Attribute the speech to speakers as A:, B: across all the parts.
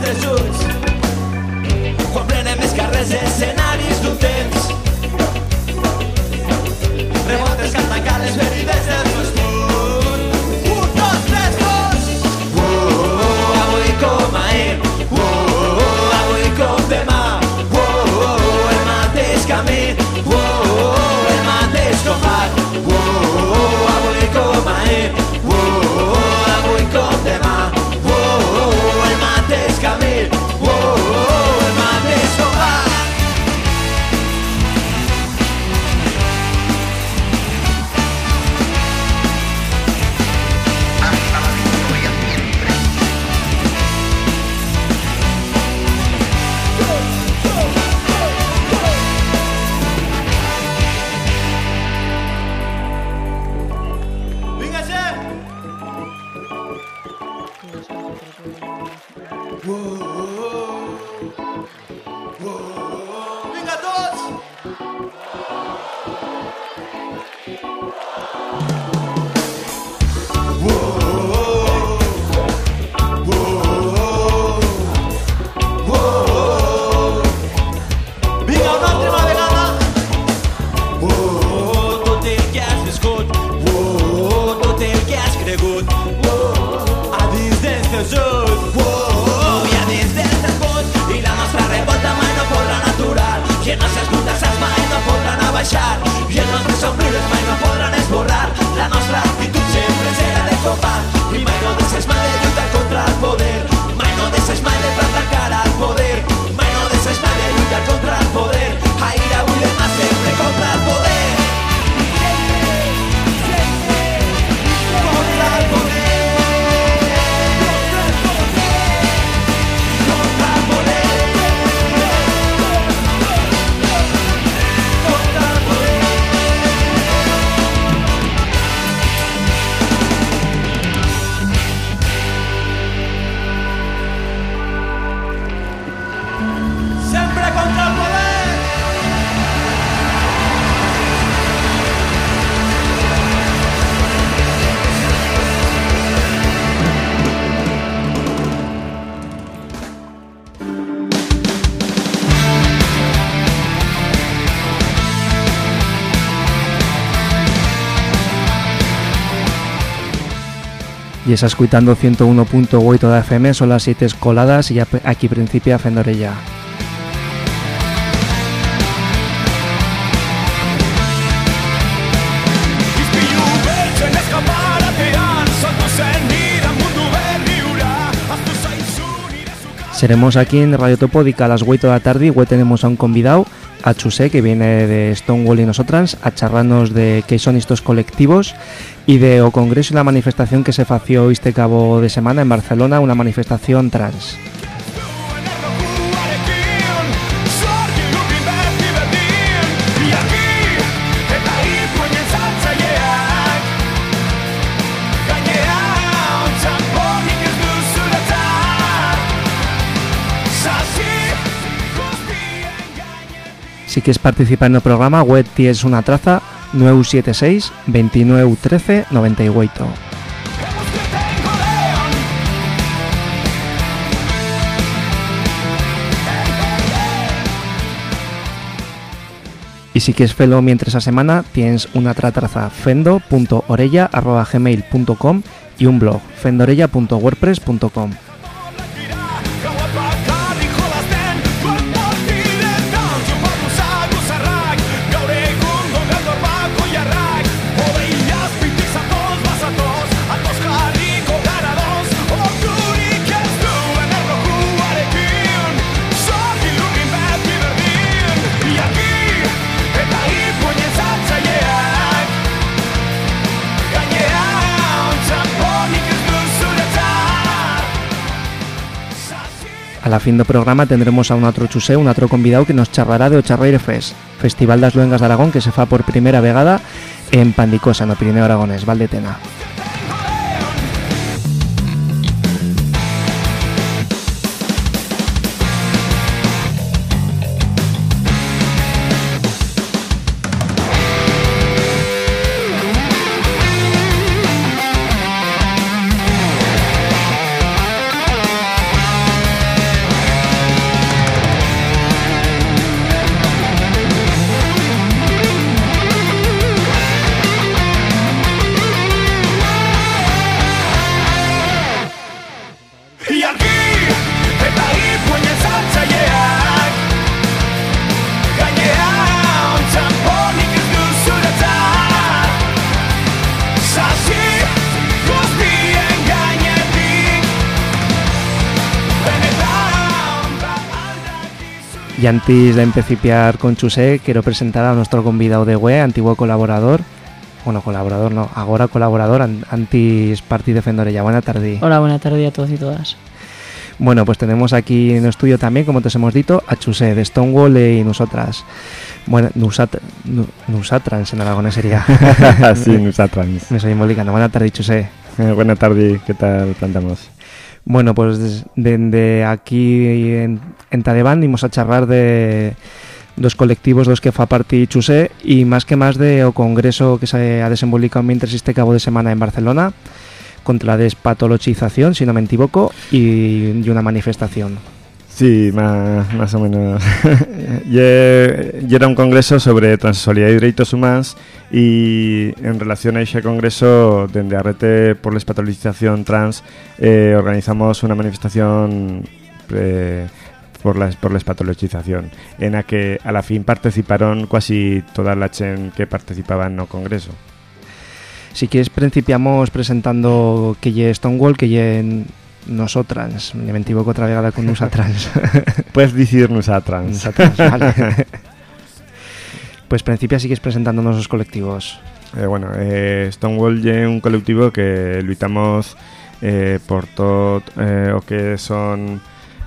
A: nostres ulls. Quan prenem més carrers escenaris Então tomar.
B: Y estás escuchando 101.8 de FM, son las 7 escoladas y aquí principia Fendorella. Seremos aquí en Radio Topódica a las 8 de la tarde y hoy tenemos a un convidado, a Chusé, que viene de Stonewall y nosotras, a charlarnos de qué son estos colectivos y de o congreso y la manifestación que se fació este cabo de semana en Barcelona, una manifestación trans. Si quieres participar en el programa, web tienes una traza 976 29 13 98.
C: Hemos que tengo león
B: Y si quieres verlo mientras esa semana, tienes una tra- traza fendo.orella.gmail.com y un blog fendorella.wordpress.com. A la fin del programa tendremos a un otro chusé, un otro convidado que nos charlará de Ocharraire Fest, Festival das Luengas de Aragón que se fa por primera vegada en Pandicosa, no Pirineo Aragonés, Valdetena. Y antes de empezar con Chusé, quiero presentar a nuestro convidado de web, antiguo colaborador. Bueno, colaborador no, ahora colaborador, an- antes Party Defendor. Ya, buena tarde.
D: Hola, buena tarde a todos y todas.
B: Bueno, pues tenemos aquí en el estudio también, como te hemos dicho, a Chusé de Stonewall y nosotras. Bueno, Nusat, nu- Nusatrans en aragonés sería.
E: sí, Nusatrans.
B: Me soy molicano. Buena tarde, Chusé.
E: Eh, buena tarde, ¿qué tal plantamos?
B: Bueno, pues desde aquí en, en íbamos a charlar de dos colectivos dos que fa parte Chusé y más que más de o congreso que se ha desenvolupado mientras este cabo de semana en Barcelona contra la despatologización, si no me equivoco, y una manifestación.
E: Sí, más, más o menos. y, y era un congreso sobre transexualidad y derechos humanos y en relación a ese congreso, desde Arrete por la espatologización trans, eh, organizamos una manifestación eh, por la, por la espatologización, en la que a la fin participaron casi toda la gente que participaba en el congreso.
B: Si quieres, principiamos presentando que Stonewall, que ye nosotras. Me equivoco otra vez con Nusatrans.
E: Puedes decirnos a trans.
B: Nusatrans, vale. Pues principia sigues presentándonos los colectivos.
E: Eh, bueno, eh, Stonewall es un colectivo que luchamos eh, por todo eh, o que son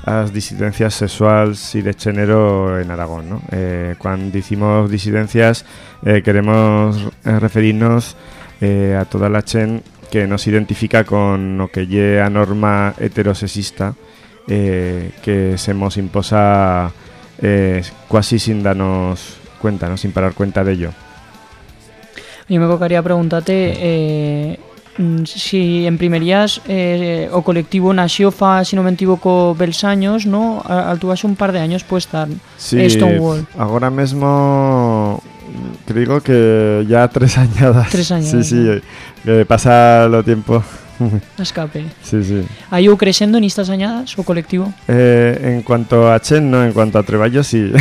E: las disidencias sexuales y de género en Aragón. ¿no? Eh, cuando decimos disidencias eh, queremos eh, referirnos eh, a toda la chen que nos identifica con lo que lle a norma heterosexista eh, que se nos imposa eh, casi sin darnos cuenta, ¿no? sin parar cuenta de ello.
D: Mí me tocaría preguntarte eh, mm, si en primerías eh, o colectivo nació fa, si no me equivoco, bels años, ¿no? Al tú hace un par de años puede estar
E: Sí,
D: Stonewall.
E: ahora mismo creo que ya tres añadas.
D: Tres años,
E: Sí, sí, eh, que pasa lo tiempo.
D: escape.
E: sí, sí.
D: ¿Ha ido creciendo en estas añadas o colectivo?
E: Eh, en cuanto a Chen, no, en cuanto a Treballo, sí.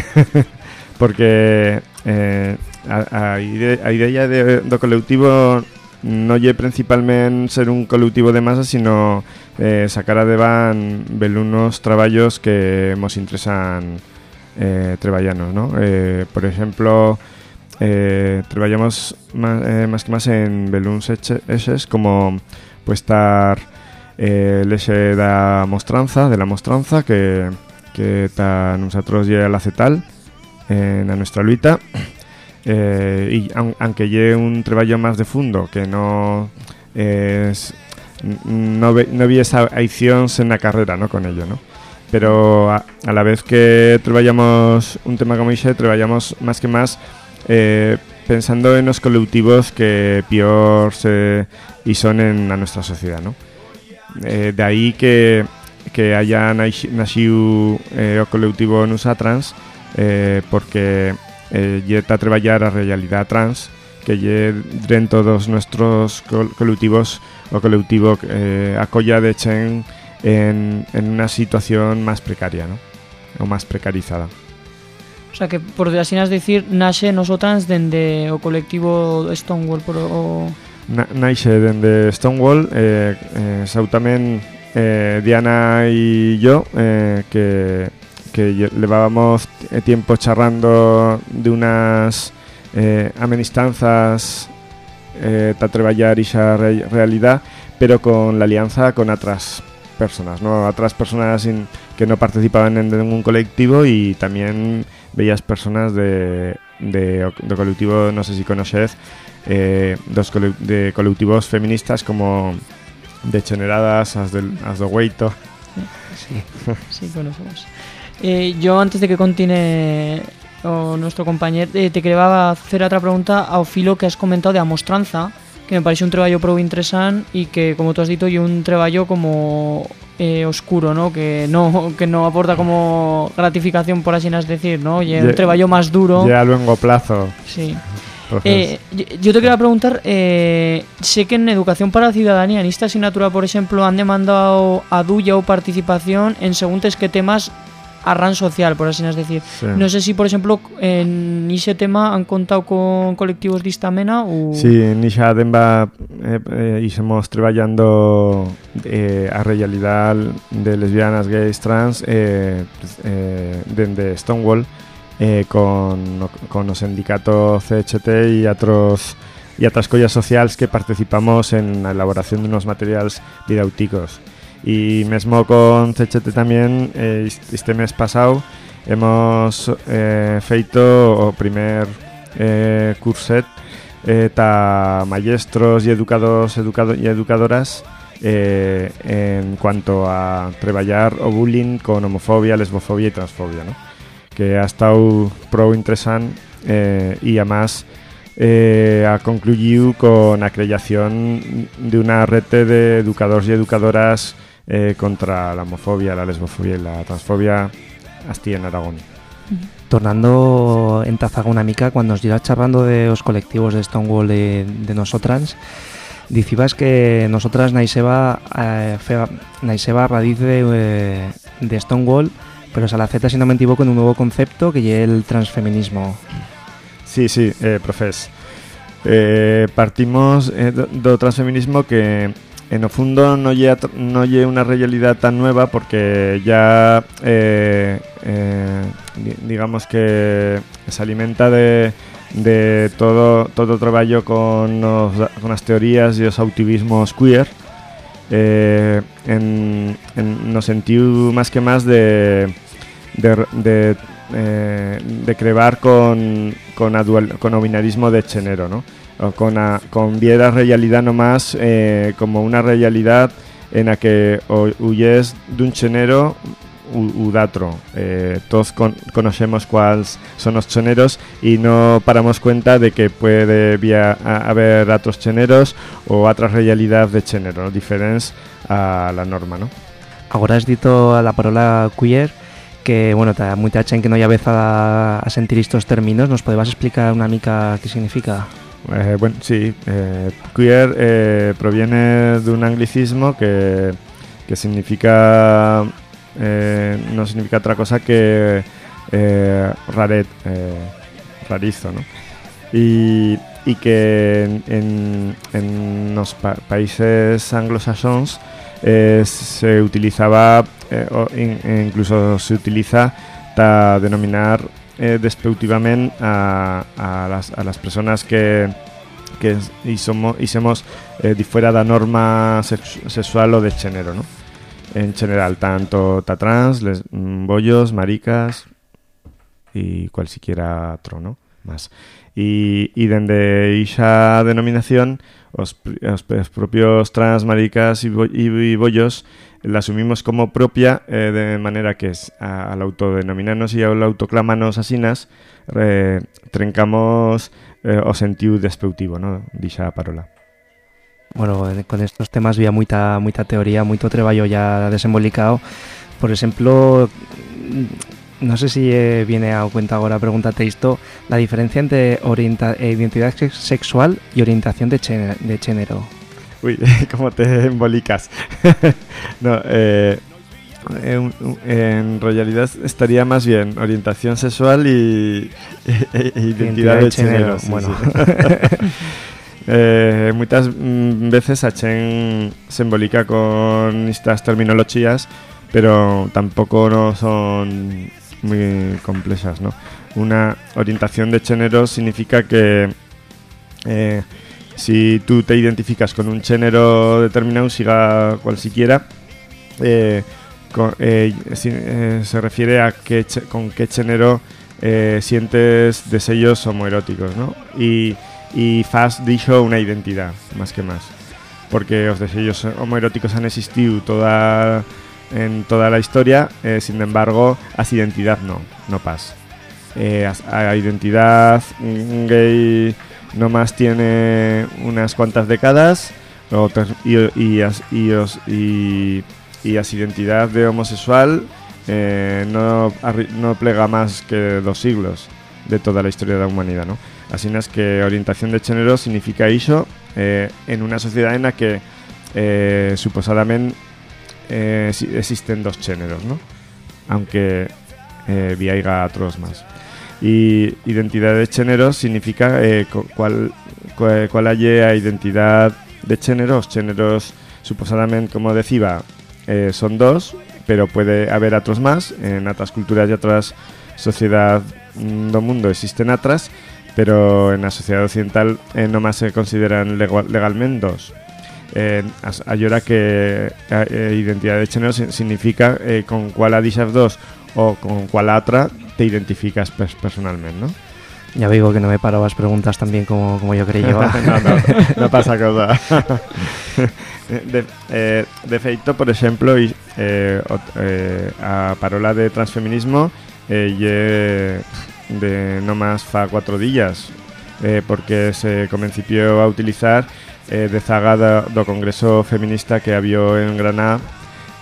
E: Porque eh, a, a, a idea de, do colectivo no lle principalmente ser un colectivo de masa, sino eh, sacar adevan unos traballos que nos interesan eh, treballanos, ¿no? Eh, por ejemplo, eh, trabajamos más, eh, más que más en veluns eche- eses como pues estar eh, eje da mostranza, de la mostranza que, que nosotros llega el acetal en a nuestra luita eh, y aun- aunque lleve un trabajo más de fondo que no es no, ve, no vi esa aición en la carrera ¿no? con ello ¿no? pero a la vez que trabajamos un tema como ese trabajamos más que más eh, pensando en los colectivos que peor se y son en a nuestra sociedad, ¿no? Eh, de aí que, que haya nacido eh, o colectivo Nusa Trans eh, porque eh, lle está a traballar a realidade trans que lle dentro dos nuestros col colectivos o colectivo eh, acolla de Chen en, en una situación máis precaria, ¿no? o máis precarizada.
D: Sea que, por así decir, nace nosotras dende o colectivo Stonewall por o...
E: Na, dende Stonewall eh, eh, eh, Diana y yo eh, que, que lle- llevábamos tiempo charrando de unas eh, amenistanzas eh, trabajar esa re- realidad pero con la alianza con otras personas no otras personas in- que no participaban en ningún colectivo y también bellas personas de, de, colectivo no sé si conoces eh, dos de colectivos feministas como Degeneradas, As, del, as do Hueito.
B: Sí.
D: Sí, conocemos. Eh, yo, antes de que continúe nuestro compañero, eh, te quería hacer otra pregunta ao filo que has comentado de Amostranza, que me parece un trabajo pro interesante y que, como tú has dicho, y un trabajo como eh, oscuro, ¿no? Que no que no aporta como gratificación, por así decir, ¿no? Y un trabajo más duro.
E: Ya a luego plazo.
D: Sí.
E: Entonces,
D: Eh, yo- te quería preguntar, eh, sé que en Educación para la Ciudadanía, en esta asignatura, por ejemplo, han demandado a Duya o participación en seguntes qué temas arran social, por así decir.
E: Sí.
D: No sé si, por ejemplo, en ese tema han contado con colectivos de esta mena o...
E: Sí, en Isha Denba eh, eh, ísemos trabajando eh, a realidad de lesbianas, gays, trans eh, pues, eh, dende Stonewall eh, con, con o sindicato CHT y otros y otras collas sociales que participamos en la elaboración de unos materiales didacticos. Y mesmo con CHT también, eh, est- este mes pasado, hemos eh, feito primer eh, curset eh, ta maestros y educados educado y educadoras eh, en cuanto a trabajar o bullying con homofobia, lesbofobia y transfobia, ¿no? que ha estado pro interesante y además ha concluido con la creación de una red de educadores y educadoras eh, contra la homofobia, la lesbofobia y la transfobia así en Aragón.
B: Tornando en Tazaga una mica, cuando os llevas charlando de los colectivos de Stonewall de, de nosotras, dicibas que nosotras naiseba, eh, feba- naiseba a raíz de, eh, de Stonewall, pero se la acepta, si no me equivoco, en un nuevo concepto que es el transfeminismo.
E: Sí, sí, eh, profes. Eh, partimos eh, do, do transfeminismo que en el fondo no lle, no lle una realidad tan nueva porque ya eh, eh, di- digamos que se alimenta de, de todo todo trabajo con, los- con las teorías y los activismos queer eh, en, en no que más de de, de, eh, de crear con, con, a dual- con o binarismo de género, ¿no? Con, a, con viera realidad nomás eh, como una realidad en la que huyes de un género u, u d'altro. Eh, todos con- conocemos cuáles son los géneros y no paramos cuenta de que puede via- a- haber otros géneros o otras realidades de género ¿no? diferentes a la norma, ¿no?
B: Ahora has dicho la palabra queer, que, bueno, ta, mucha gente que no ya vez a, sentir estos términos, ¿nos podías explicar una mica qué significa?
E: Eh, bueno, sí, eh, queer eh, proviene de un anglicismo que, que significa, eh, no significa otra cosa que raret, rarizo, ¿no? Y, y que en, en- los pa- países anglosajones se utilizaba, o in- incluso se utiliza para denominar eh, a, a, personas que, que somos eh, de fuera da norma sex- sexual o de género, ¿no? En general, tanto ta trans, les, mm, bollos, maricas y cualquiera otro, ¿no? Más. Y, dende esa denominación, os, pri- os, os propios trans, maricas y, bo- y bollos la asumimos como propia eh, de manera que es, al autodenominarnos y al autoclamarnos asinas trencamos eh, o sentido despectivo, ¿no? Dicha parola.
B: Bueno, eh, con estos temas había mucha, mucha teoría, mucho trabajo ya desembolicado. Por ejemplo, mm, no sé si viene a cuenta ahora, pregúntate esto, la diferencia entre orienta- identidad sex- sexual y orientación de, de género.
E: Uy, cómo te embolicas. no, eh, en, en realidad estaría más bien orientación sexual y, e- e identidad, de género. sí,
B: bueno.
E: sí. Eh, muchas mm, veces Achen se embolica con estas terminologías, pero tampoco no son muy complejas, ¿no? Una orientación de género significa que eh, si tú te identificas con un género determinado, siga cual siquiera, eh, eh, eh, se refiere a qué, con qué género eh, sientes deseos homoeróticos, ¿no? Y, y fas dicho una identidad, más que más. Porque los deseos homoeróticos han existido toda, en toda la historia, sin embargo, as identidad no, no pasa. As- a identidad gay nomás tiene unas cuantas décadas y, y, identidad de homosexual eh, no, no plega más que dos siglos de toda la historia de la humanidad, ¿no? Así es que orientación de género significa eso eh, en una sociedad en la que eh, suposadamente existen dos géneros, ¿no? Aunque eh, otros más. Y identidad de género significa eh, cuál, cuál, haya a identidad de género. Los géneros, suposadamente, como decía, eh, son dos, pero puede haber otros más. En otras culturas y otras sociedades mm, do mundo existen otras, pero en la sociedad occidental eh, nomás se consideran legalmente dos. Eh, allora que eh, identidad de género si- significa con cuál adixas dos o con cuál otra te identificas pers- personalmente, ¿no?
B: Ya digo que no me paro las preguntas tan bien como, como yo creía.
E: no, no, no pasa cosa. de, eh, de feito, por exemplo, eh, eh, a parola de transfeminismo eh, lle de no más fa cuatro días eh, porque se comencipió a utilizar eh, de zaga do, do Congreso Feminista que había en Granada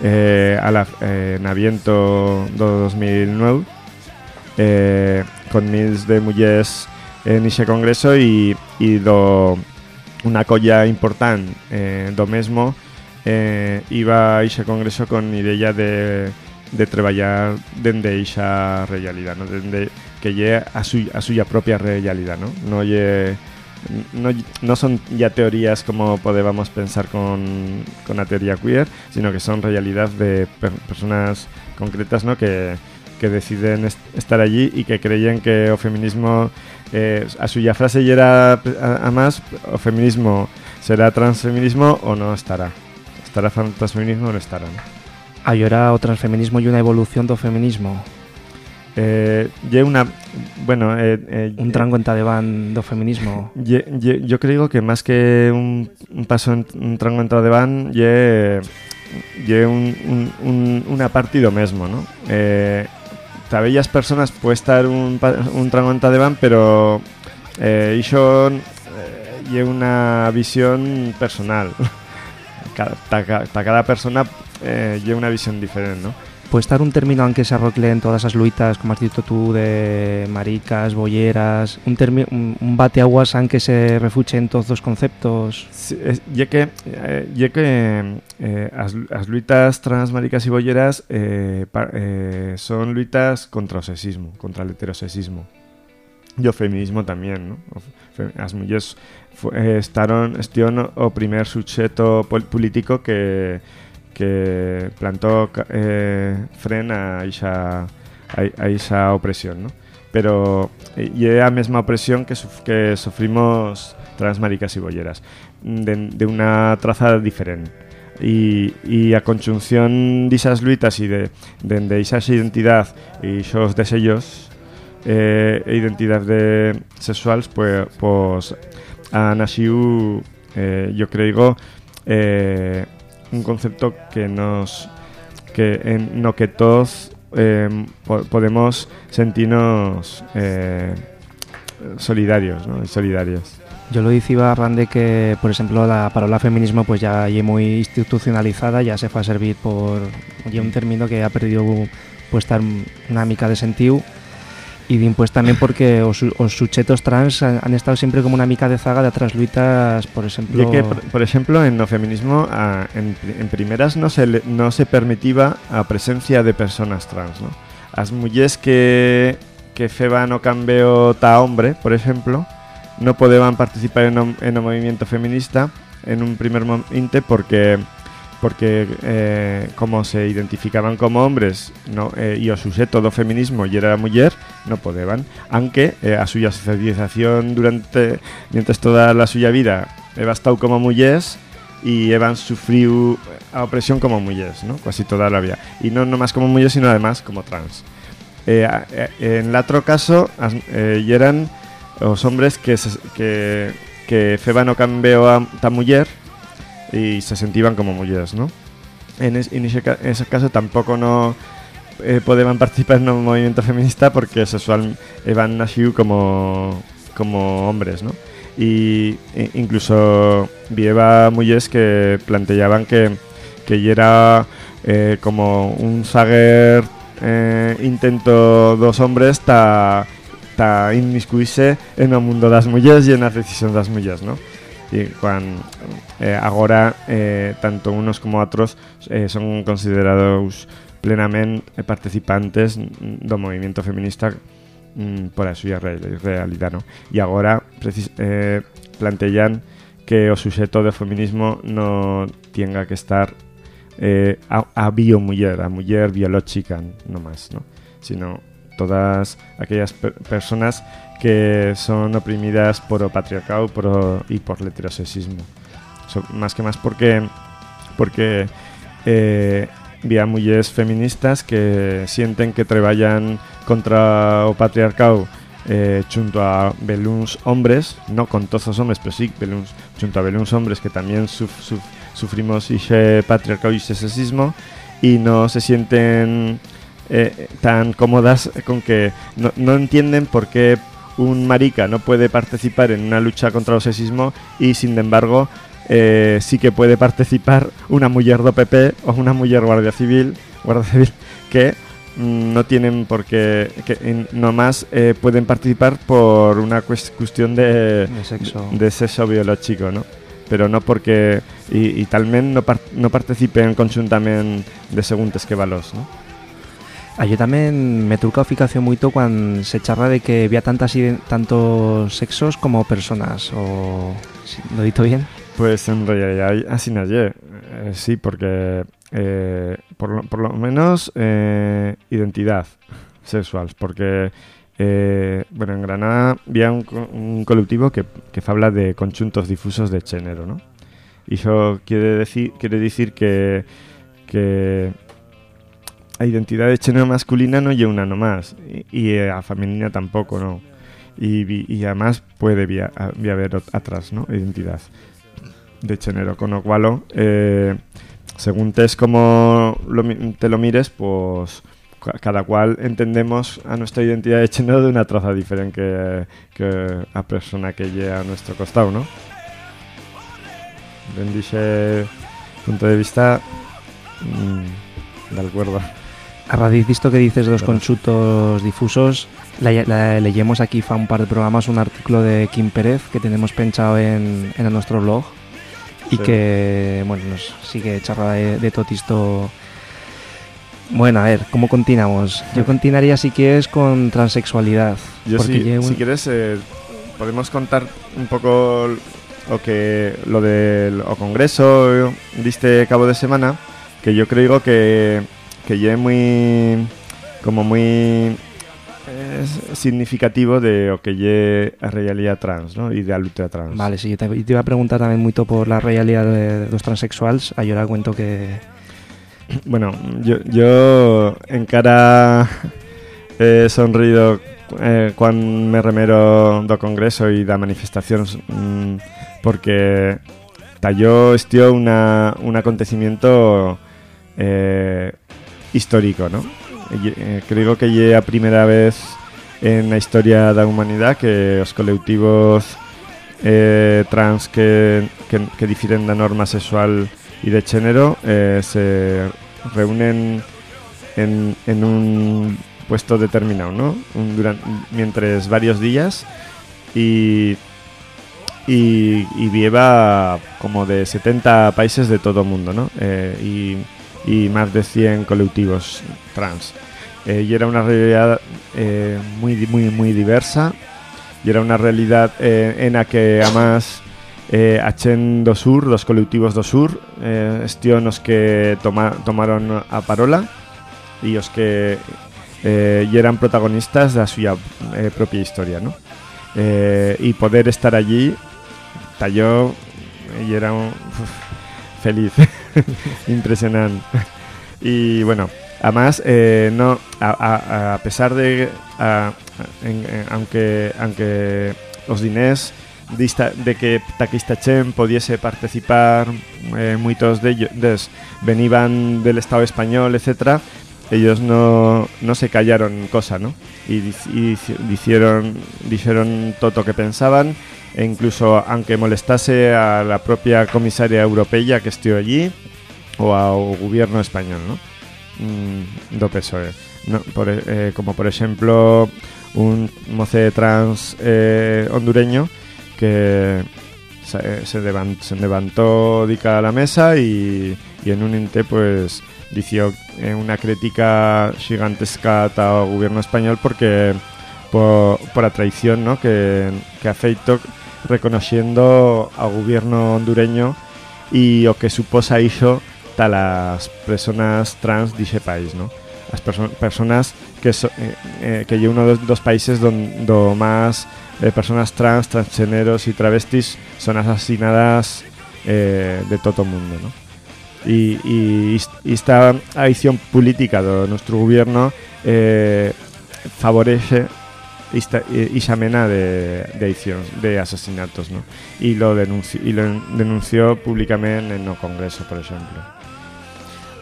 E: eh, a la, eh, en aviento do 2009 eh, con mils de mujeres en ese congreso y, y do una colla importante eh, do mesmo eh, iba a ese congreso con idea de, de traballar dende esa realidad, ¿no? Dende que lle a, su, a suya propia realidad, ¿no? No lle no, no son ya teorías como podemos pensar con, con la teoría queer, sino que son realidad de per- personas concretas ¿no? que, que deciden est- estar allí y que creyen que o feminismo eh, a suya frase y era a, a más o feminismo será transfeminismo o no estará estará transfeminismo o no estará ¿no?
B: Ahora o transfeminismo y una evolución do feminismo.
E: Eh, lle una bueno eh, eh,
B: Un trango en van do feminismo.
E: Ye- ye- yo creo que más que un, un paso en un trango entrado de van, ye, ye un, un, un, una partido mesmo, ¿no? Eh, tabellas personas puede estar un, un trango entrado de van, pero eh, iso eh, ye una visión personal. Para cada persona eh, una visión diferente, ¿no?
B: Puede estar un término aunque se arrocle en todas esas luitas, como has dicho tú, de maricas, bolleras, un, un, un bateaguas aunque se refuche en todos los conceptos.
E: Sí, es- ya que, eh, ya que eh, as, as luitas trans, maricas y bolleras eh, eh, son luitas contra o sexismo, contra el heterosexismo. Y o feminismo también, ¿no? As mulleres eh, estaron, estión o primer político que, que plantó eh, a esa, esa opresión, ¿no? Pero y é a mesma opresión que, suf- que sufrimos trans, maricas y bolleras de, de una traza diferente y, y a conjunción disas luitas y de, de, de esas identidad y esos deseos eh, e identidad de sexuales pues, pues a naciu eh, yo creo eh, un concepto que nos que en no que todos eh, po- podemos sentirnos eh, solidarios ¿no? solidarios
B: Yo lo decía Rande que, por ejemplo, la palabra feminismo pues ya es muy institucionalizada, ya se fue a servir por ya un término que ha perdido pues estar una mica de sentido din, pues también porque os, os sujetos trans han, han estado siempre como una mica de zaga de otras luitas, por ejemplo...
E: Que, por, por ejemplo, en no feminismo, a- en, pri- en primeras no se, no se permitía a presencia de personas trans, ¿no? As mujeres que, que feban o cambio ta hombre, por ejemplo, no podían participar en en un movimiento feminista en un primer momento porque porque eh, como se identificaban como hombres no, eh, y o sujeto do feminismo y era mujer, no podían, aunque eh, a suya socialización durante mientras toda la suya vida heba estado como mujeres y heban sufrido a opresión como mujeres, ¿no? casi toda la vida. Y no nomás como mujeres, sino además como trans. Eh, a- eh, en el otro caso, as- eh, eran los hombres que, que, que feban o cambio a ta mujer y se sentían como mujeres, ¿no? En, es- en ese, en ese caso tampoco no eh, podían participar en un movimiento feminista porque sexual eran nacido como, como hombres, ¿no? Y e- incluso vieva mujeres que planteaban que, que era eh, como un sager eh, intento dos hombres ta, ta inmiscuirse en el mundo de las mujeres y en las decisiones de las mujeres, ¿no? Y eh, eh, tanto unos como otros eh, son considerados plenamente participantes do movimiento feminista mm, por a súa re realidade, no? E agora eh, plantean que o suxeto do feminismo no tenga que estar a, a a muller biolóxica, no máis, no? sino todas aquellas per personas que son oprimidas por o patriarcado por y por el heterosexismo. So, más que más porque porque eh, feministas que sienten que traballan contra o patriarcado eh, junto a belúns hombres, no con todos os hombres, pero sí belúns, junto a belúns hombres que también suf, suf, sufrimos ese patriarcado y ese sexismo y no se sienten eh, tan cómodas con que no, no entienden por qué un marica no puede participar en una lucha contra el sexismo y sin embargo eh, sí que puede participar una mujer do PP o una mujer guardia civil, guardia civil que mm, no tienen por qué, que en- nomás eh, pueden participar por una cues- cuestión de,
B: De sexo.
E: de sexo biológico, ¿no? Pero no porque y, y talment no, par, no participen conjuntamente de seguntes que valos, ¿no?
B: Ah, yo también me truca o ficación cuando se charla de que había tantas tantos sexos como personas o lo dicho bien
E: Pues en realidad así nació, eh, sí, porque eh, por, por lo menos eh, identidad sexual, porque bueno, en Granada había un colectivo que, que habla de conjuntos difusos de género, ¿no? Y eso quiere decir, quiere decir que, que a identidad de género masculina no lleva una nomás, y a femenina tampoco, ¿no? Y, y además puede via- via haber atrás, ¿no? Identidad de género, con lo cual, eh, según te es como lo te lo mires, pues ca- cada cual entendemos a nuestra identidad de género de una traza diferente que, que a persona que llega a nuestro costado, ¿no? Desde ese punto de vista, mm, de acuerdo.
B: A raíz de esto que dices de los consultos difusos, la, aquí fa un par de programas un artículo de Kim Pérez que tenemos pensado en, en nuestro blog y
E: Sí.
B: que bueno nos sigue charla de, de todo esto. Bueno, a ver, ¿cómo continuamos? Yo continuaría si quieres con transexualidad.
E: Yo sí,
B: llevo
E: si quieres eh, podemos contar un poco lo que lo del o congreso de este cabo de semana que yo creo que que ya es muy como muy es significativo de lo que lle a realidad trans, ¿no? Y de la lucha trans.
B: Vale, sí, yo te, te iba a preguntar también mucho por la realidad de, los transexuales. Ahora cuento que
E: Bueno, yo, yo encara he sonrido eh, cuando me remero do congreso y da manifestacións mm, porque talló una, un acontecimiento eh, histórico, ¿no? Eh, creo que lle a primera vez en la historia da humanidad que os colectivos eh, trans que, que, que difieren da norma sexual y de género eh, se reúnen en, en un puesto determinado, ¿no? Un, duran- mientras varios días y, y, y lleva como de 70 países de todo el mundo, ¿no? Y, y más de 100 colectivos trans. Eh, y era una realidad eh, muy, muy, muy diversa y era una realidad eh, en la que además eh, Achen do Sur, dos colectivos do Sur, eh, estion os que toma, tomaron a parola e os que y eran protagonistas da súa eh, propia historia, ¿no? Y poder estar allí talló y era un feliz, impresionante. y bueno, además, eh, no, a, pesar de, a- en- en- aunque, aunque os dinés de que Taquistachen pudiese participar, eh, muchos de ellos venían del Estado español, etcétera, ellos no, no se callaron cosa, ¿no? Y, y dijeron, dijeron todo lo que pensaban, e incluso aunque molestase a la propia comisaria europea que estuvo allí, o ao gobierno español, ¿no? Mm, do PSOE. No, por, eh, como por ejemplo un moce trans eh, hondureño que, se, eh, se, se levantó dica a la mesa y, y en un inte pues dició eh, una crítica gigantesca ao gobierno español porque por, por traición ¿no? que, que ha feito reconociendo ao gobierno hondureño e o que suposa iso tal as personas trans dixe país, ¿no? As perso personas que so, eh, eh, que uno dos, dos países don, do máis eh, personas trans, transgéneros e travestis son asesinadas eh, de todo o mundo, ¿no? Y, y, y esta adicción política do nuestro gobierno eh, favorece esta, esa mena de, de de asesinatos, ¿no? Y lo, denunci y lo denunció públicamente en el Congreso, por ejemplo.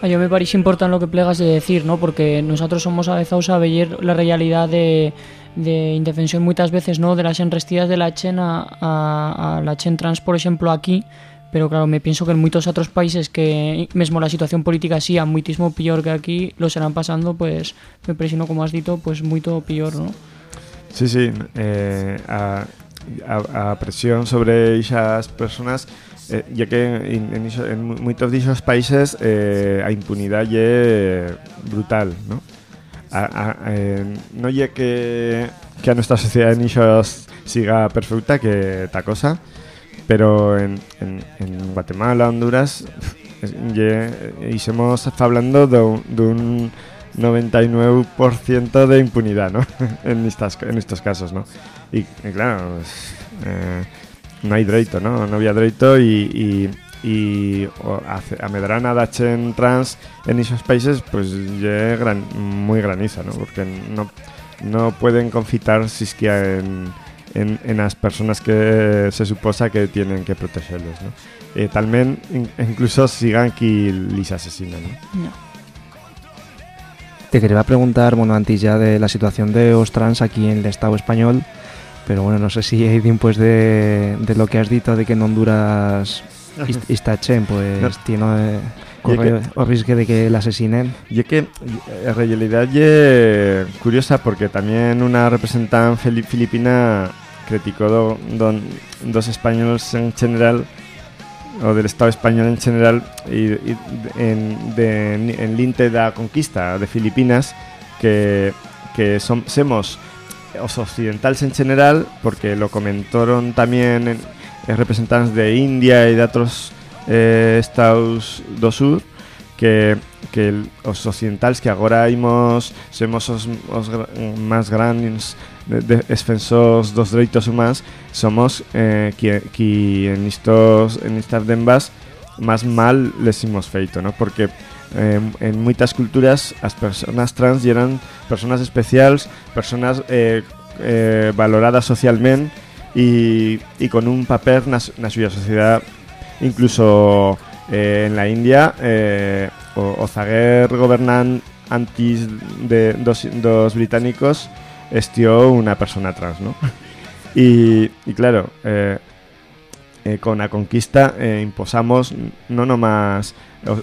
D: A yo me parece importante lo que plegas de decir, ¿no? Porque nosotros somos avezados a ver la realidad de, de indefensión muchas veces, ¿no? De las enrestidas de la chen a, a, a la chen trans, por ejemplo, aquí. Pero claro, me pienso que en muchos otros países que mesmo la situación política así a muitísimo peor que aquí, lo serán pasando, pues, me parece, ¿no? como has dicho, pues muito peor, ¿no?
E: Sí, sí, eh, a, a, presión sobre esas personas eh, ya que en, en, en moitos disos países eh, a impunidade é brutal, ¿no? Eh, non lle que, que a nuestra sociedade en isos siga perfecta que ta cosa, pero en, en, Guatemala, Honduras, isemos hablando dun, dun 99% de impunidad, ¿no? en, estas, en estos casos, ¿no? Y, claro, pues, eh, no hay derecho, ¿no? No había derecho y, y, y o, a, a medrana da chen trans en esos países, pues ya gran, muy graniza, ¿no? Porque no, no pueden confitar si es que en, en, en las personas que se suposa que tienen que protegerlos, ¿no? Eh, talmente in, incluso sigan que les asesinan. No.
B: Te quería preguntar, bueno, antes ya de la situación de los trans aquí en el Estado español, pero bueno, no sé si Aidin, pues de, de lo que has dicho de que en Honduras está Chen, pues
E: No.
B: tiene eh,
E: Y
B: corre
E: que-
B: o riesgo de que la asesinen.
E: Y es que en realidad es curiosa porque también una representante fili- filipina criticó do- don- dos españoles en general o del Estado español en general y, y en, de, en linte conquista de Filipinas que, que son, somos os occidentales en general porque lo comentaron también en, en representantes de India y de otros eh, estados do sur que, que os occidentales que agora imos somos os, os gra- máis grandes de, de defensores dos dereitos humanos somos eh, que, en estos en estas dembas más mal les hemos feito, ¿no? Porque eh, en muchas culturas as personas trans eran personas especiales, personas eh, eh, valoradas socialmente y, y con un papel na súa sociedade incluso eh, en la India eh, o, o zaguer gobernant antes de dos, dos británicos estió una persona trans, ¿no? Y, y claro, eh, eh, con la conquista eh, imposamos no nomás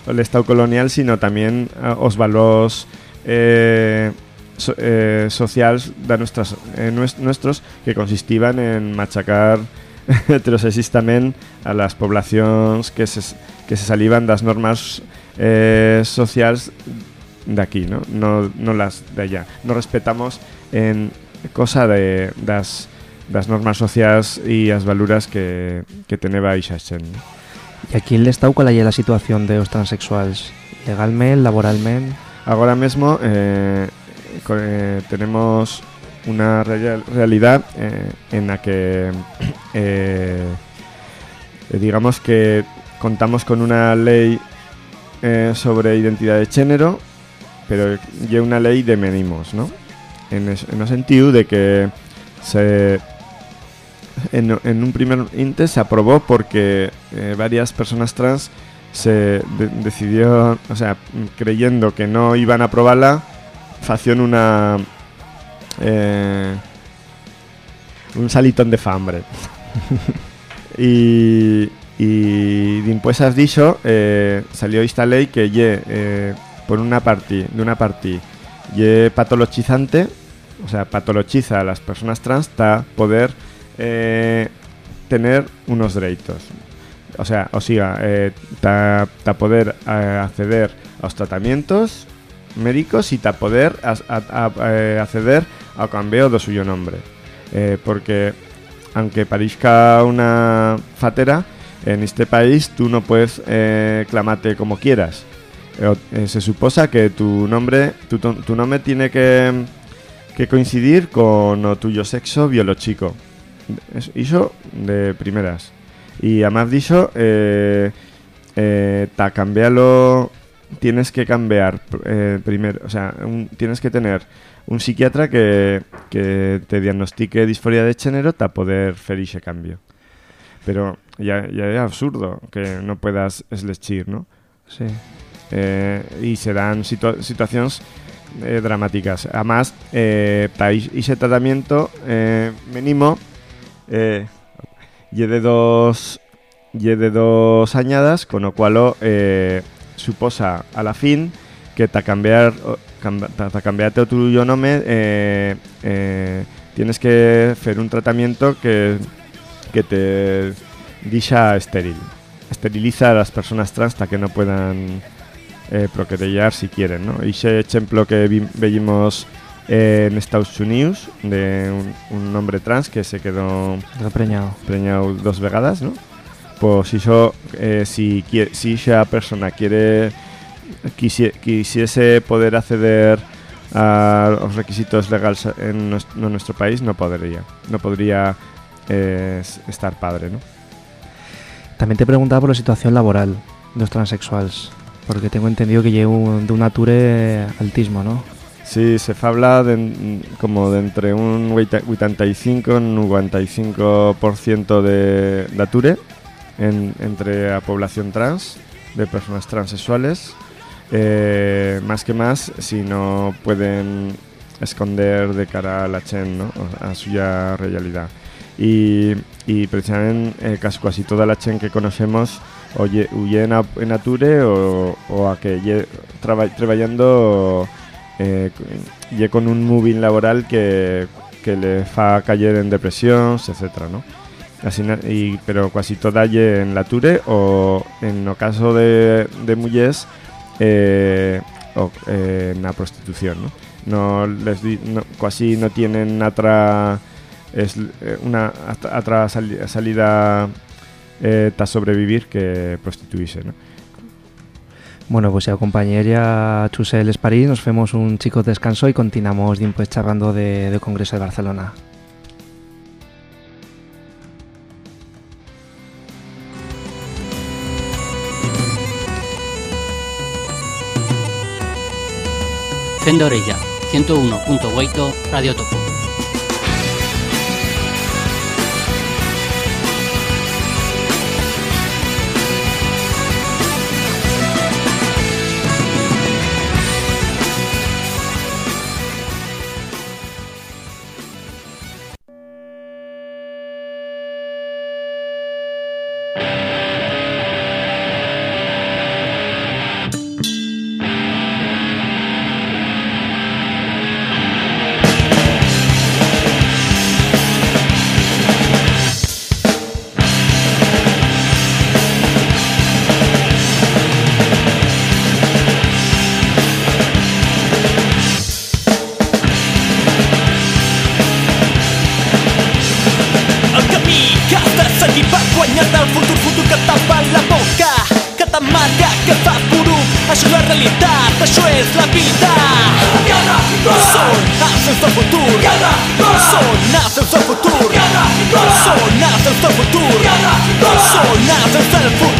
E: el Estado colonial, sino también eh, os valores so- sociales de nuestras, nues- nuestros que consistían en machacar heterosexistamente a las poblaciones que se, que se salían das normas sociales de aquí, ¿no? No, no las de allá. No respetamos en cosa de das, das normas sociales y las valuras que, que teneba ixa xen. ¿no?
B: Y aquí en el Estado, ¿cuál es la situación de los transexuales? ¿Legalmente, laboralmente?
E: Ahora mismo eh, eh, tenemos una real- realidad eh, en la que eh, eh, digamos que contamos con una ley eh, sobre identidad de género, pero ya una ley de mínimos, ¿no? En, es- el sentido de que se en, un primer inte se aprobó porque eh, varias personas trans se de- decidió, o sea, creyendo que no iban a aprobarla, facieron una eh, un salitón de fambre. y y después has dicho eh, salió esta ley que ye, eh, por una parte de una parte ye patologizante o sea patologiza a las personas trans para poder eh, tener unos derechos. O sea, o sea, eh, ta, ta poder eh, acceder aos tratamientos médicos e ta poder a, a, eh, acceder ao cambio do suyo nombre. Eh, porque aunque parezca una fatera, en este país tú no puedes eh, clamarte como quieras. Eh, eh, se suposa que tu nombre, tu, tu nombre tiene que, que coincidir con o tuyo sexo biológico. Es- Iso de primeras. Y además dicho, eh, eh, ta cambiarlo, tienes que cambiar eh, primero, o sea, un- tienes que tener un psiquiatra que, que te diagnostique disforia de género para poder hacer ese cambio. Pero ya, ya es absurdo que no puedas eslechir, ¿no?
B: Sí.
E: Eh, y se dan situa- situaciones eh, dramáticas. Además, eh, para ese tratamiento eh, eh, y de dos y de dos añadas, con lo cual eh, suposa a la fin que ta cambiar ta, cambiarte o tuyo nombre eh, eh, tienes que hacer un tratamiento que, que te dicha estéril. Esteriliza a las personas trans hasta que no puedan eh, procrear si quieren, ¿no? Y ese ejemplo que vi- veíamos eh, en Estados Unidos de un, un hombre trans que se quedó
B: Repreñado.
E: preñado dos vegadas, ¿no? Pues iso, eh, si, si esa persona quiere quisie- quisiese poder acceder a los requisitos legales en nues- en nuestro, país, no podría. No podría eh, estar padre, ¿no?
B: También te preguntaba por la situación laboral de los transexuales, porque tengo entendido que llevo un- de un ature altismo, ¿no?
E: Sí, se habla de, como de entre un 85 y un 95% de, de ature en- entre la población trans, de personas transexuales. Eh, más que más, si no pueden esconder de cara a la Chen, ¿no? a suya realidad. Y, y precisamente eh, casi, casi toda la Chen que conocemos o lle- huye en, a- en Ature o, o a que lle traba- trabajando eh, con un moving laboral que, que le fa caer en depresións, etc. ¿no? Así, na- pero casi toda lle en la Ture o en o caso de, de mujeres eh, o, eh, en la prostitución. ¿no? No les di- no, casi no tienen otra es eh, una otra sali- salida eh, sobrevivir que prostituirse, ¿no?
B: Bueno, pues ya compañería Chusel Esparís, nos vemos un chico descanso y continuamos pues charlando de, de Congreso de Barcelona.
F: Fendo Orella, 101.8 Radio Topo.
A: So now there's telephone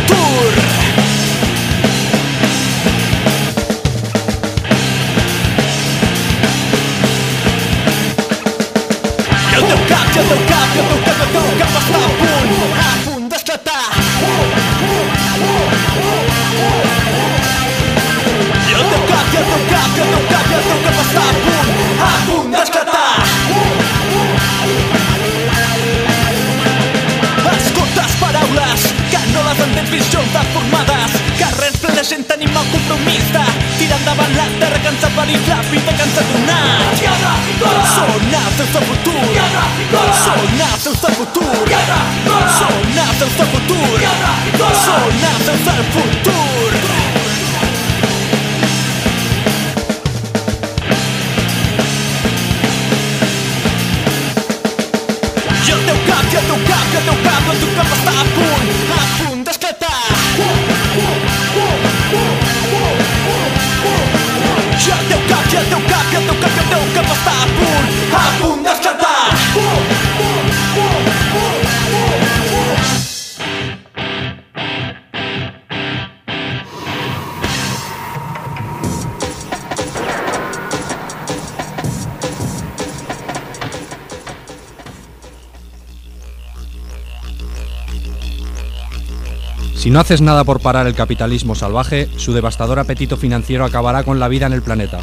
A: no
G: haces nada por parar el capitalismo salvaje, su devastador apetito financiero acabará con la vida en el planeta.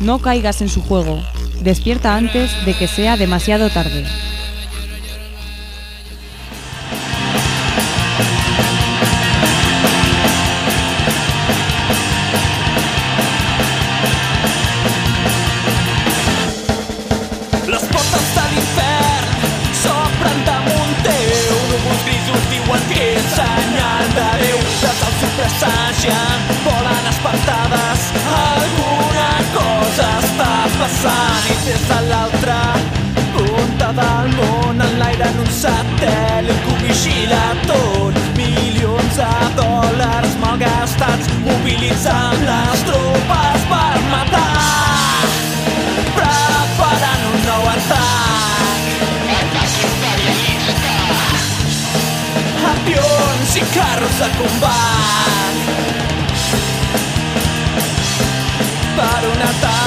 H: No caigas en su juego. Despierta antes de que sea demasiado tarde.
A: Vigila tot. Milions de dòlars malgastats mobilitzant les tropes per matar preparant un nou atac. Avions i carros de combat per un atac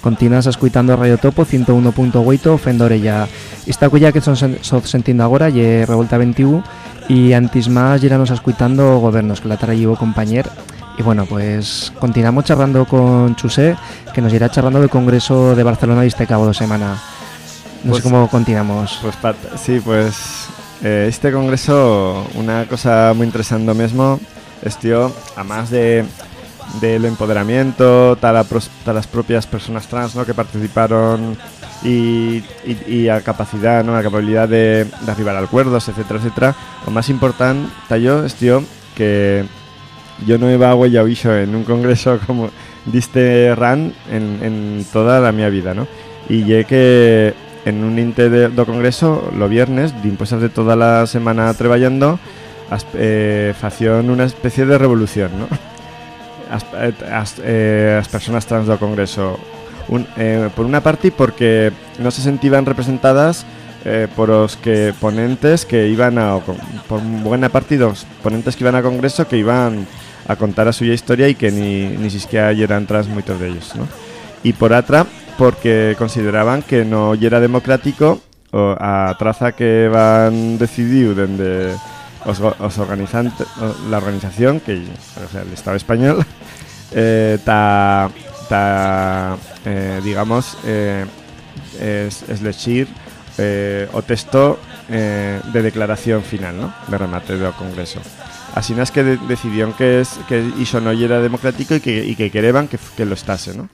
A: dolents.
B: Continúas escuitando Radio Topo 101.8 Fendorella. Esta cuya que son sos sentindo agora lle Revolta 21 y antes más nos escuitando Gobernos que la traído compañer y bueno pues continuamos charlando con Chusé que nos irá charlando del Congreso de Barcelona este cabo de semana no
E: Pues-
B: sé cómo continuamos
E: Pues pat- sí, pues eh, este congreso, una cosa muy interesante mismo, estió, a más de del empoderamiento, tal a, las propias personas trans ¿no? que participaron y, a capacidad, ¿no? a capacidad de, de arribar a acuerdos, etcétera, etcétera. Lo más importante, yo, estió que yo no iba a huella en un congreso como diste RAN en, toda la mi vida, ¿no? Y llegué que en un inte de, congreso, lo viernes, después de toda la semana trabajando, eh, una especie de revolución, ¿no? As, eh, as, eh, as personas trans do congreso. Un, eh, por una parte porque no se sentían representadas eh, por los que ponentes que iban a por buena parte los ponentes que iban a congreso que iban a contar a suya historia y que ni, ni siquiera eran trans muchos de ellos ¿no? y por otra porque consideraban que no era democrático o a traza que van decidido desde os, os organizante, o la organización que o sea, el Estado español eh, ta, ta eh, digamos eh, es, es lechir eh, o texto eh, de declaración final, ¿no? De remate del Congreso. Así es que de- decidieron que es que iso no era democrático y que, y que querían que, que lo estase, ¿no?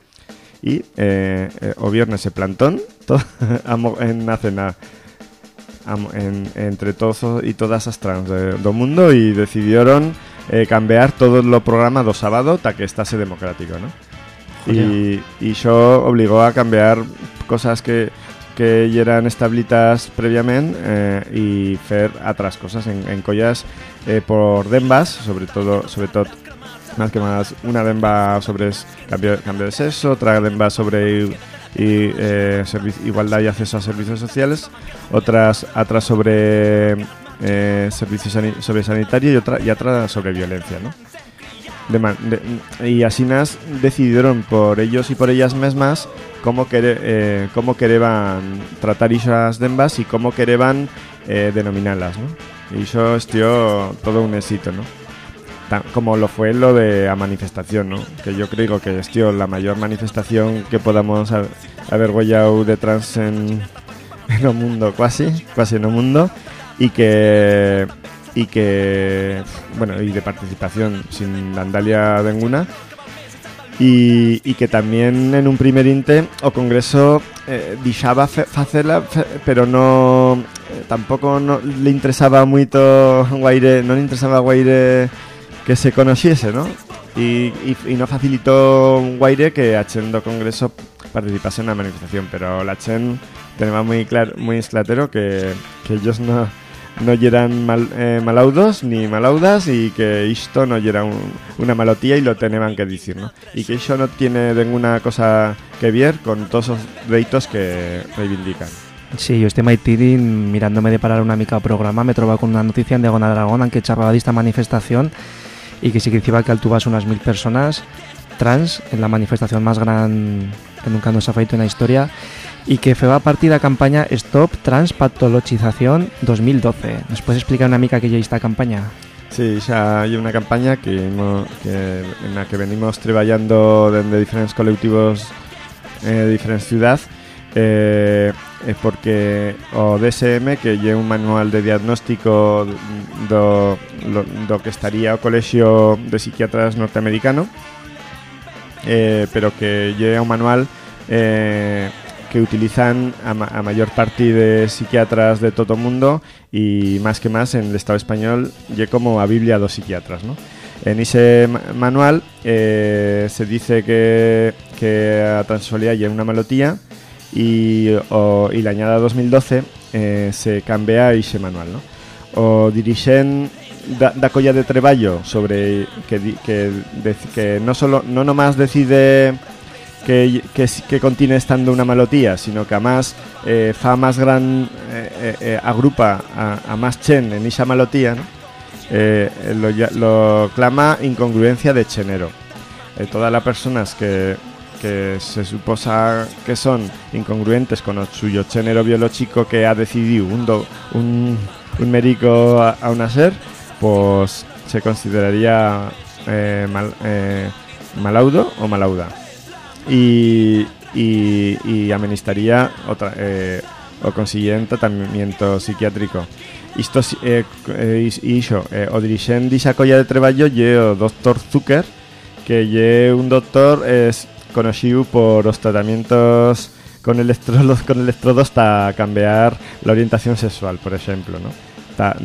E: Y eh, eh, o viernes se plantón todo, amo- en la cena en- entre todos o- y todas as trans de- do mundo y decidieron eh, cambiar todo lo programa do sábado para que estase democrático, ¿no? Y, y yo obligó a cambiar cosas que, que eran establitas previamente eh, y hacer otras cosas en, en collas eh, por dembas, sobre todo, sobre todo más que más una demba sobre cambio, cambio de sexo, otra demba sobre y, eh, igualdad y acceso a servicios sociales, otras otras sobre eh, servicios sobre sanitario y otra y otra sobre violencia, ¿no? de de- y así nas decidieron por ellos y por ellas mismas cómo, quere, eh, cómo quereban tratar esas dembas y cómo quereban eh, denominarlas, ¿no? Y eso es, todo un éxito, ¿no? Como lo fue lo de la manifestación, ¿no? Que yo creo que es, tío, la mayor manifestación que podamos ha- haber de trans en, el mundo, casi, casi en el mundo, y que y que bueno y de participación sin dandalia ninguna y, que también en un primer inte o congreso eh, facela fe- pero no eh, tampoco le interesaba mucho guaire no le interesaba guaire que se conociese ¿no? y, y, y facilitó un guaire que achendo congreso participase en la manifestación pero la Chen tenía muy claro muy esclatero que, que ellos no no eran mal, eh, malaudos ni malaudas y que esto no era un- una malotía y lo tenían que decir, ¿no? Y que eso no tiene ninguna cosa que ver con todos esos derechos que reivindican.
B: Sí, yo estoy maitirin mirándome de parar una mica programa, me troba con una noticia en Diagonal Aragón en que charlaba de esta manifestación y que sí que decía que unas mil personas trans en la manifestación más gran que nunca nos ha feito en la historia y que fue a partir de la campaña Stop Trans Patologización 2012. ¿Nos puedes explicar una mica que ya esta campaña?
E: Sí, xa hai unha campaña que en la que venimos traballando dende diferentes colectivos eh, de diferentes ciudades eh, é porque o DSM que lle un manual de diagnóstico do, lo, do que estaría o Colexio de Psiquiatras norteamericano eh, pero que lle un manual eh, que utilizan a, ma- a mayor parte de psiquiatras de todo el mundo y más que más en el Estado español lle como a Biblia dos psiquiatras, ¿no? En ese ma- manual eh, se dice que, que a transexualidad lle una malotía y, o, y la añada 2012 eh, se cambia ese manual, ¿no? O dirixen da, da colla de treballo sobre que, que, dec- que no solo no nomás decide que, que, que estando una malotía, sino que además eh, fa más gran eh, eh, eh, agrupa a, a más chen en esa malotía, ¿no? Eh, lo, ya- lo clama incongruencia de chenero. Eh, todas las personas que, que se suposa que son incongruentes con el suyo género biológico que ha decidido un, do- un, un médico a, a nacer, pues se consideraría eh, mal, eh, malaudo o malauda. Y, y, y amenistaría otra, eh, o consiguiente tratamiento psiquiátrico. Isto, eh, eh, is- iso, eh, o dirixen disa colla de traballo lle doctor Zucker que lle un doctor es conocido por los tratamientos con electrodos, con electrodos para cambiar la orientación sexual, por ejemplo, ¿no?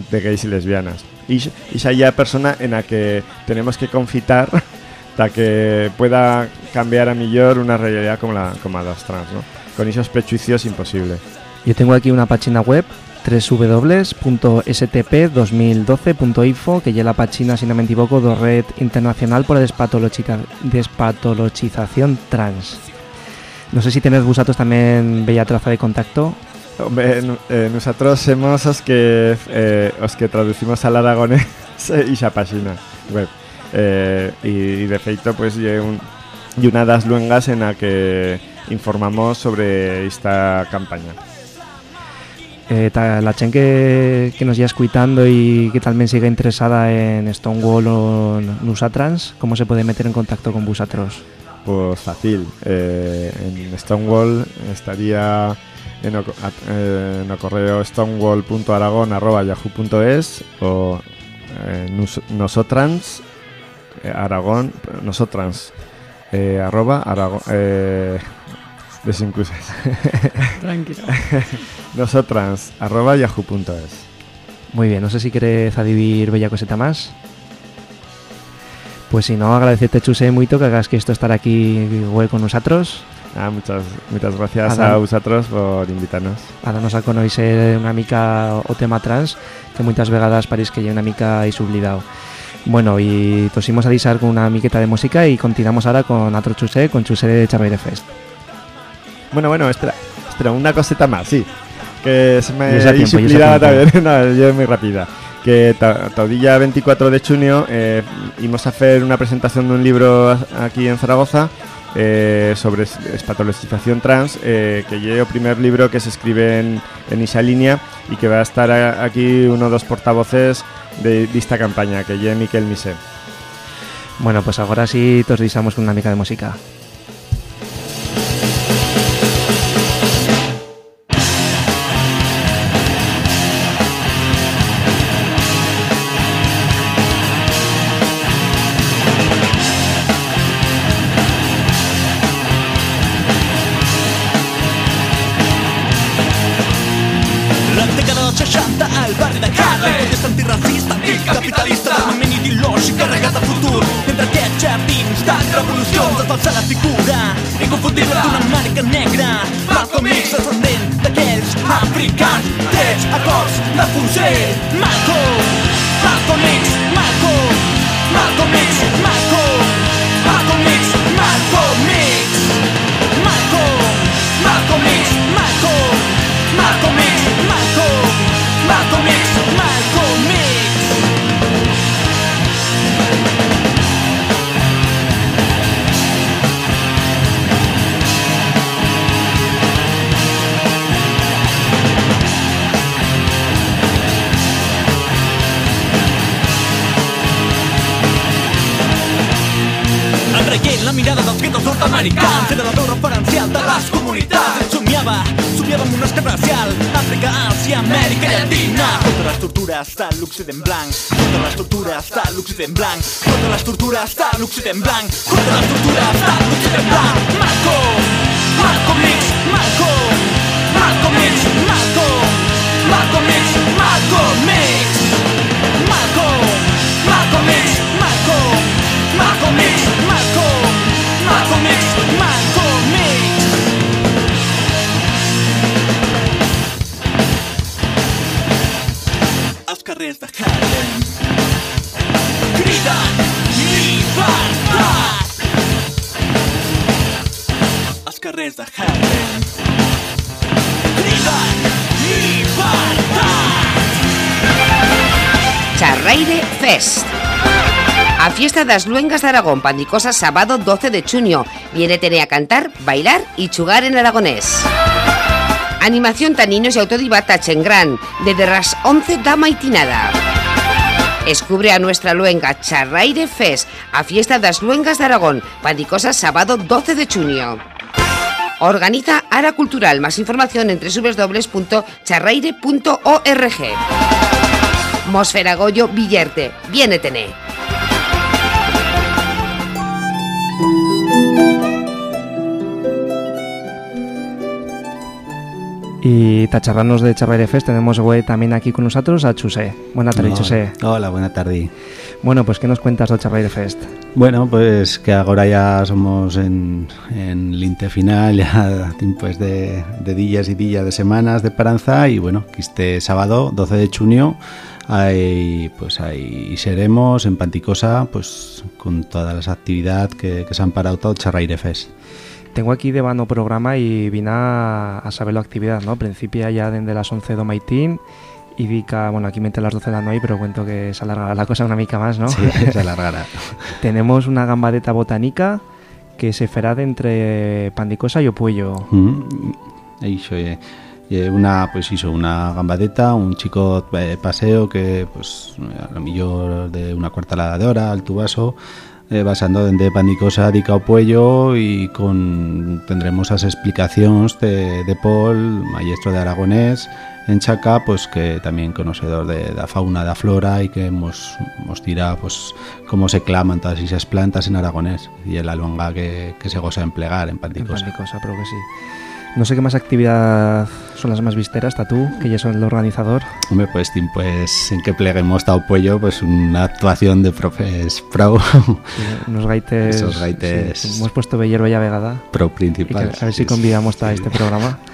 E: De gays y lesbianas. Y esa ya persona en la que tenemos que confitar para que pueda cambiar a mejor una realidad como la como la de los trans, ¿no? Con esos prejuicios imposible.
B: Yo tengo aquí una página web www.stp2012.info que ya la página, si no me equivoco, de Red Internacional por la Despatologiza- Despatologización Trans. No sé si tenéis vosotros también bella traza de contacto.
E: Hombre, eh, nosotros somos los que eh, os que traducimos al aragonés y esa página web. Eh, y, y de feito, pues, y, un, y una das luengas en la que informamos sobre esta campaña.
B: Eh, ta- la chen que, que nos ya escuchando y que también sigue interesada en Stonewall o Nusa Trans, ¿cómo se puede meter en contacto con vosotros?
E: Pues fácil. Eh, en Stonewall estaría en el, eh, en el correo stonewall.aragon.yahoo.es o eh, nos- nosotrans eh, aragón nosotrans eh, arroba aragon eh, desinclusas
D: Tranquilo.
E: nosotrans arroba yahoo.es
B: Muy bien, no sé si queréis adivir bella coseta más. Pues si no, agradecerte Chuse mucho que hagas que esto estar aquí con nosotros.
E: ah, muchas, muchas gracias
B: Adam.
E: a vosotros por invitarnos
B: A darnos a conocer una mica o tema trans que muchas vegadas parece que ya una mica y sublidado. Bueno, y tosimos a disar con una miqueta de música y continuamos ahora con otro Chuse, con Chuse de Charbeire Fest.
E: Bueno, bueno, espera, espera, una coseta más, sí. Que se me
B: es a
E: ha
B: tiempo, y es a
E: suplida
B: tiempo.
E: también, no, yo muy rápida. que todilla 24 de junio eh, íbamos a hacer una presentación de un libro aquí en Zaragoza eh, sobre es- espatologización trans, eh, que llevo el primer libro que se escribe en, en esa línea y que va a estar aquí uno o dos portavoces de, de esta campaña, que lleve Miquel Misé.
B: Bueno, pues ahora sí todos disamos con una mica de música.
A: Nord-americans Era la veu referencial de les comunitats. Ell somiava, somiava amb un estat racial. Àfrica, Àsia, Amèrica Llatina. Contra les tortures de l'Occident blanc. Contra les tortures de l'Occident blanc. Contra les tortures de l'Occident blanc. Contra les tortures de l'Occident blanc. Malcolm, Malcolm X, Malcolm Malcolm X, Malcolm Malcolm X, Malcolm X Malcolm, Malcolm criden llibertat als carrers de Harlem criden llibertat
I: Charraire Fest. A fiesta das Luengas de Aragón, Pandicosa, sábado 12 de junio. Viene a cantar, bailar y chugar en aragonés. Animación taninos y autodidacta Chengran, desde las 11 da maitinada. Descubre a nuestra luenga Charraire Fest, a fiesta das Luengas de Aragón, Pandicosa, sábado 12 de junio. Organiza Ara Cultural. Más información en www.charraire.org. Mosfera Goyo Villerte. Viene tené.
B: Y tacharranos de Charraire Fest tenemos güey también aquí con nosotros a Chusé. Buenas tardes, Chusé.
J: Hola, buena tarde.
B: Bueno, pues ¿qué nos cuentas del Charraire Fest?
J: Bueno, pues que ahora ya somos en, en linte final, ya pues de, de días y días de semanas de paranza y bueno, que este sábado 12 de junio ahí pues ahí seremos en Panticosa pues con todas las actividades que, que se han parado todo Charraire Fest.
B: Tengo aquí de vano programa y vine a, a saber la actividad, ¿no? Principia ya desde las 11 de Maitín y dica, bueno, aquí mente las 12 de la noche, pero cuento que se alargará la cosa una mica más, ¿no?
J: Sí, se alargará.
B: Tenemos una gambadeta botánica que se fará de entre Pandicosa y Opuello.
J: Mm, eh, una pues hizo una gambadeta, un chico eh, paseo que pues a lo mejor de una cuarta de hora al tubaso eh, basando de Pandicosa dica o Puello y con tendremos las explicaciones de, de Paul, maestro de aragonés en Chaca, pues que también conocedor de la fauna, de la flora y que nos, dirá pues cómo se claman todas esas plantas en aragonés y el alonga que, que se goza de emplear en
B: En
J: Pandicosa.
B: Pandicosa, pero que sí. No sé qué más actividad son las más visteras, está tú, que ya son el organizador.
J: Hombre, pues, pues en que pleguemos estado Puello, pues una actuación de profes pro,
B: Sí, unos gaites.
J: Esos gaites.
B: sí, hemos puesto Bellero Bella Vegada.
J: pro
B: que
J: principal.
B: a ver si convidamos a este programa.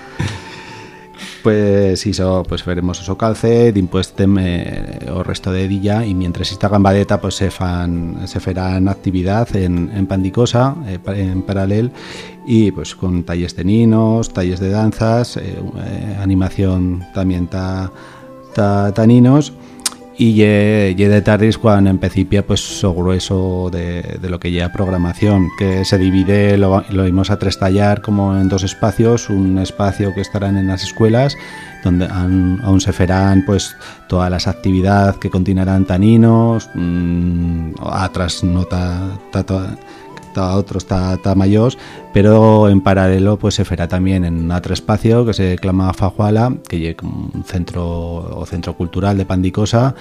J: Pues iso, pues veremos oso calce, dimpués teme o resto de día y mientras esta gambadeta pues se fan se farán actividad en, en Pandicosa eh, en paralel y pues con talles de ninos, talles de danzas, eh, eh, animación también ta, ta, y ye, ye de tardis cuando en principio pues so grueso de, de lo que ya programación que se divide lo, lo vimos a tres tallar como en dos espacios un espacio que estarán en las escuelas donde aún, aún se farán pues todas las actividades que continuarán taninos mmm, atrás no ta, ta, ta, pero en paralelo pues se fará también en otro espacio que se clama Fajuala que es un centro o centro cultural de Pandicosa.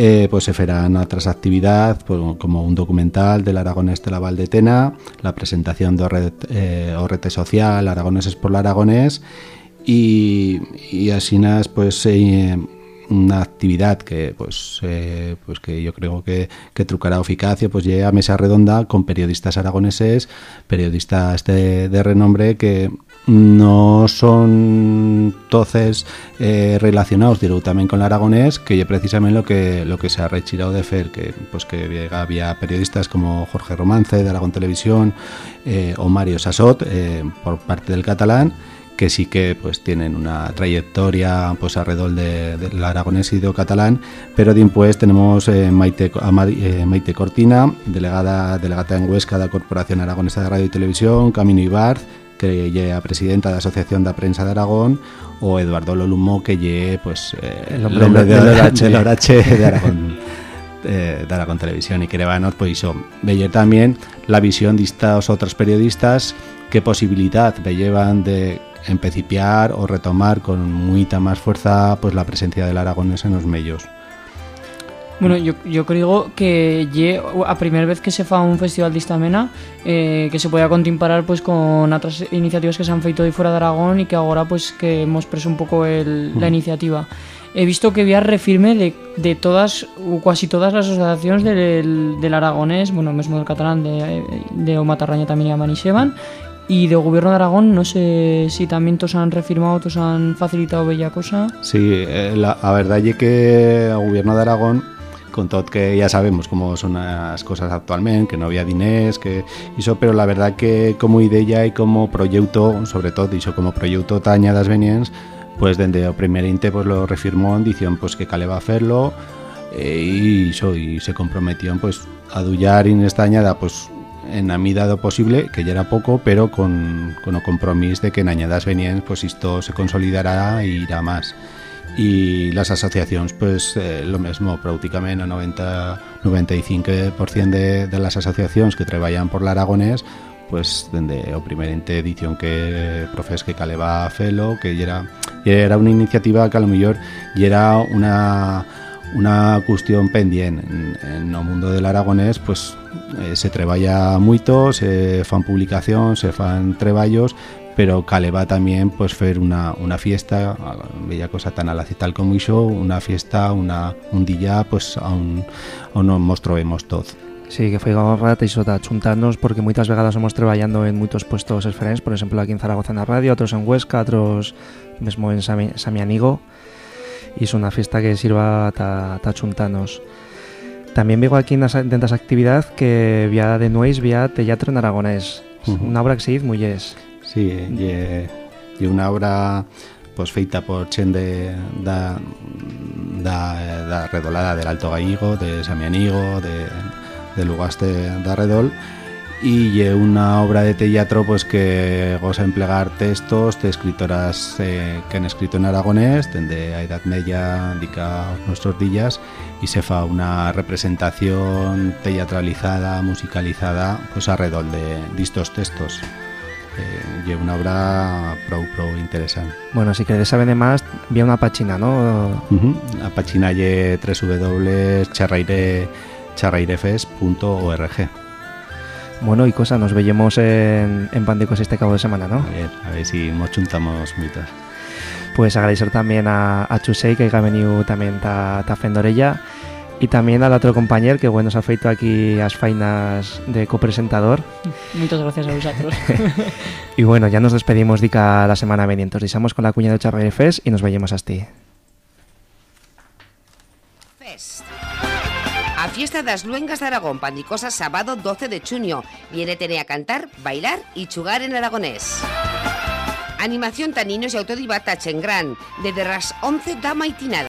J: Eh, pues se farán otras actividades pues, como un documental del Aragonés de la Valdetena, la presentación de Orrete, eh, Orrete Social, Aragoneses por el Aragonés y, y así pues una actividad que pues eh, pues que yo creo que, que trucará eficacia pues llega a mesa redonda con periodistas aragoneses periodistas de, de renombre que no son entonces eh, relacionados directamente con el aragonés que precisamente lo que lo que se ha retirado de fer que pues que había periodistas como Jorge Romance de Aragón Televisión eh, o Mario Sassot eh, por parte del catalán que sí que pues tienen una trayectoria pues alrededor del de, de aragonés y de catalán, pero después tenemos eh, Maite, a eh, Maite Cortina, delegada, delegada en Huesca de la Corporación Aragonesa de Radio y Televisión, Camino Ibarz, que es presidenta de la Asociación de Prensa de Aragón, o Eduardo Lolumo, que es pues, eh,
B: el hombre, de, de,
J: de, Aragón. Eh, de Aragón Televisión y que pues hizo veía también la visión de estos otros periodistas qué posibilidad me llevan de empecipiar o retomar con mucha más fuerza pues la presencia del aragonés en los medios.
D: Bueno, yo, yo creo que ye a primera vez que se fa un festival de Istamena eh, que se podía contimparar pues con otras iniciativas que se han feito de fuera de Aragón y que ahora pues que hemos preso un poco el, mm. la iniciativa. He visto que había refirme de, de todas o casi todas las asociaciones del, del aragonés, bueno, mesmo del catalán de, de Omatarraña también y Seban y de Gobierno de Aragón, no sé si también todos han refirmado, todos han facilitado bella cosa.
J: Sí, eh, la, la, verdad es que el Gobierno de Aragón, con todo que ya sabemos cómo son las cosas actualmente, que no había diners, que hizo, pero la verdad que como idea y como proyecto, sobre todo, hizo como proyecto tañadas veniens, pues desde el primer inte pues lo refirmó en diciendo pues que cale va a hacerlo eh, y, hizo, y se comprometió pues a dullar en esta añada pues en a mi dado posible, que ya era poco, pero con, con compromiso de que en añadas venían, pues esto se consolidará e irá más. Y las asociaciones, pues eh, lo mismo, prácticamente el 90, 95% de, de las asociaciones que trabajan por el Aragonés, pues desde la primera edición que profes que caleba a Felo, que era, era una iniciativa que a lo ya era una una cuestión pendiente en, en el mundo del aragonés pues eh, se treballa moito se fan publicacións se fan treballos pero caleba también pues fer una, una fiesta bella cosa tan alacital como iso una fiesta una, un día pues a un, a un nos trobemos todos
B: Sí, que foi rata iso da chuntarnos porque moitas vegadas somos traballando en moitos puestos diferentes, por exemplo, aquí en Zaragoza na radio, outros en Huesca, outros mesmo en Sami, Samianigo, y es una fiesta que sirva a ta chuntanos. También veo aquí en estas actividad que vía de Nueis vía teatro en aragonés. Uh -huh. Una obra que se muy es.
J: Sí, y, y una obra pues feita por chen de da, da, da redolada del Alto Gallego, de Samianigo, de, de Lugaste de Redol y una obra de teatro pues que goza emplear textos de escritoras eh, que han escrito en aragonés desde a edad media indica nuestros días y se fa una representación teatralizada musicalizada pues alrededor de, de estos textos eh, y una obra pro pro interesante
B: bueno si queréis saber de más vi una página no
J: uh -huh. página y www.charraire charrairefes.org
B: bueno, y cosa, nos veamos en, en Pandecos este cabo de semana, ¿no?
J: A ver, a ver si nos juntamos mitas.
B: Pues agradecer también a, a Chusei, que ha venido también ta, ta Fendorella, y también al otro compañero que bueno se ha feito aquí las fainas de copresentador.
D: Muchas gracias a vosotros.
B: y bueno, ya nos despedimos dica la semana veniente. Nos deixamos con la cuña de Charre Fes y nos vemos hasta ti.
I: Fest. A Fiesta das Luengas de Aragón, Pandicosa, sábado 12 de junio. Viene a cantar, bailar y chugar en aragonés. Animación taninos y autodidacta en gran, desde las 11 da maitinada.